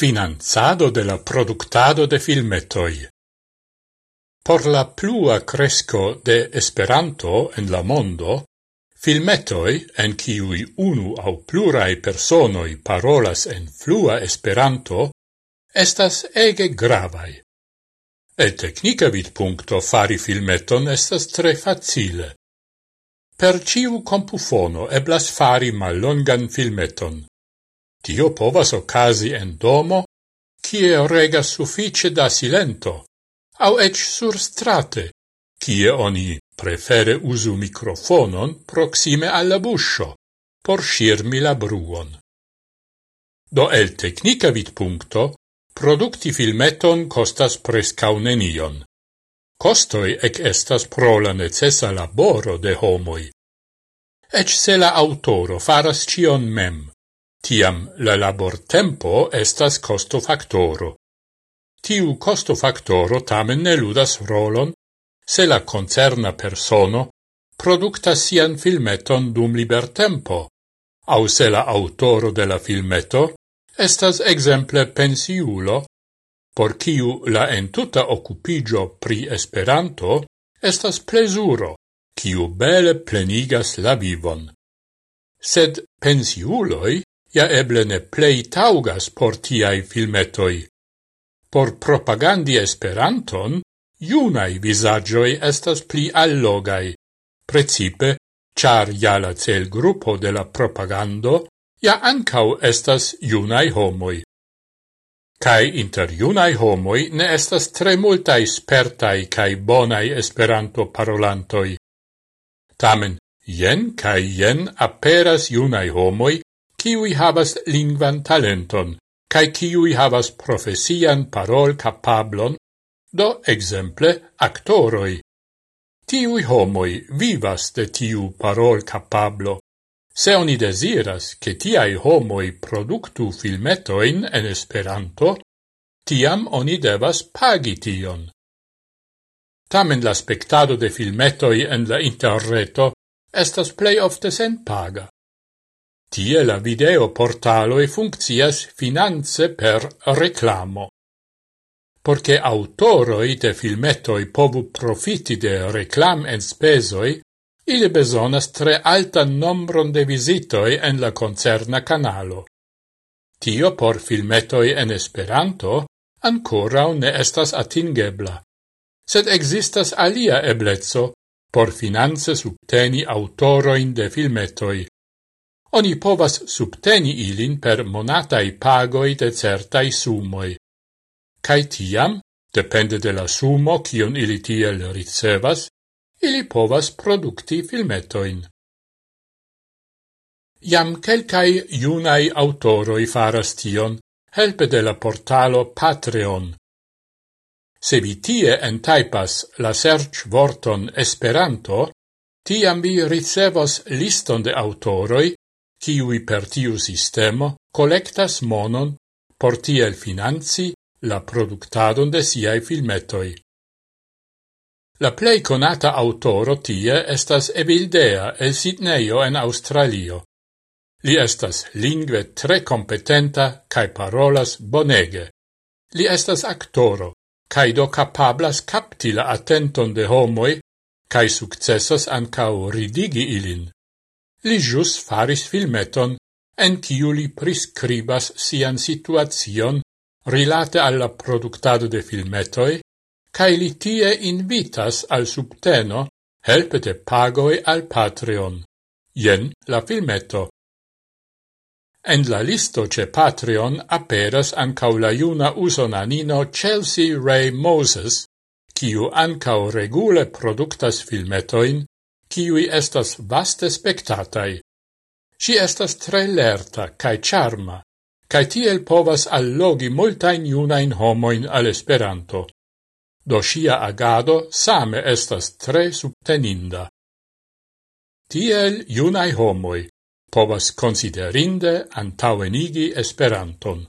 finanzado de la productado de filmetoi. Por la plua cresco de Esperanto en la mondo, filmetoi en kiui unu au plurai personoi parolas en flua Esperanto estas ege gravai. El tecnica vid puncto fari filmeton estas tre facile. Per ciu compufono eblas fari mallongan filmeton Tio povas okazi en domo, kie regas suffice da silento, au ec sur strate, kie oni prefere usu microfonon proxime alla buscio, por shirmi la bruon. Do el tecnica vid puncto, producti filmeton costas prescaunenion. Costoi ec estas pro la necessa laboro de homoi. Ec se la autoro faras cion mem Tiam la labor tempo estas costofaktoro. Tiu costofaktoro tamen ne ludas rolon se la concerna persono producta sian filmeton dum libertempo, au se la autoro de la filmeto estas exemple pensiulo, por kiu la entuta occupigio pri Esperanto estas plesuro, kiu bele plenigas la vivon. Sed pensiuloi ja eble ne plei taugas por tiai filmetoi. Por propagandi Esperanton, junai visagioi estas pli allogai, precipe, char ja la cel gruppo de la propagando ja ancau estas junai homoi. Kai inter junai homoi ne estas tre multai spertai kai bonai esperanto parolantoi. Tamen, jen kai jen aperas junai homoi, kiui havas lingvan talenton, cae kiui havas profesian parol capablon, do exemple actoroi. Tiui homoi vivas de tiu parol capablo. Se oni desiras che tiai homoi productu filmetoin en Esperanto, tiam oni devas pagi tion. Tamen la spectado de filmetoi en la interreto estas plei ofte sen paga. Tie la e funccias finanze per reclamo. Porque autoroi de filmetoi povu profiti de reclam en spesoi, ili besonas tre altan nombron de visitoi en la concerna canalo. Tio por filmetoi en Esperanto ancora ne estas atingebla, sed existas alia eblezzo por finanze subteni autoroin de filmetoi, oni povas subteni ilin per monatai pagoi de certai sumoi. Cai tiam, depende de la sumo kion ili tiel ricevas, ili povas produkti filmetoin. Iam quelcai iunai autoroi faras tion, helpe de la portalo Patreon. Se vi tie entaipas la search vorton Esperanto, tiam vi ricevos liston de autoroi, kiui per tiu sistemo collectas monon por tiel finanzi la productadon de siai filmetoi. La plei conata autoro tie estas Evildea el Sidneio en Australio. Li estas lingve tre competenta cae parolas bonege. Li estas actoro, cae do capablas capti la attenton de homoi, cae successas ancao ridigi ilin. Li jus faris filmeton en kiu li prescribas sian situacion rilate alla productado de filmetoi, cae li tie invitas al subteno helpe de pagoi al Patreon. Jen la filmeto. En la listo ce Patreon aperas ancau la iuna usonanino Chelsea Ray Moses, kiu ancau regule productas filmetoin, kiui estas vaste spectatai. Si estas tre lerta, cae charma, cae tiel povas allogi multain iunain homoin al Esperanto. Do sia agado same estas tre subteninda. Tiel iunai homoi povas considerinde antauenigi Esperanton.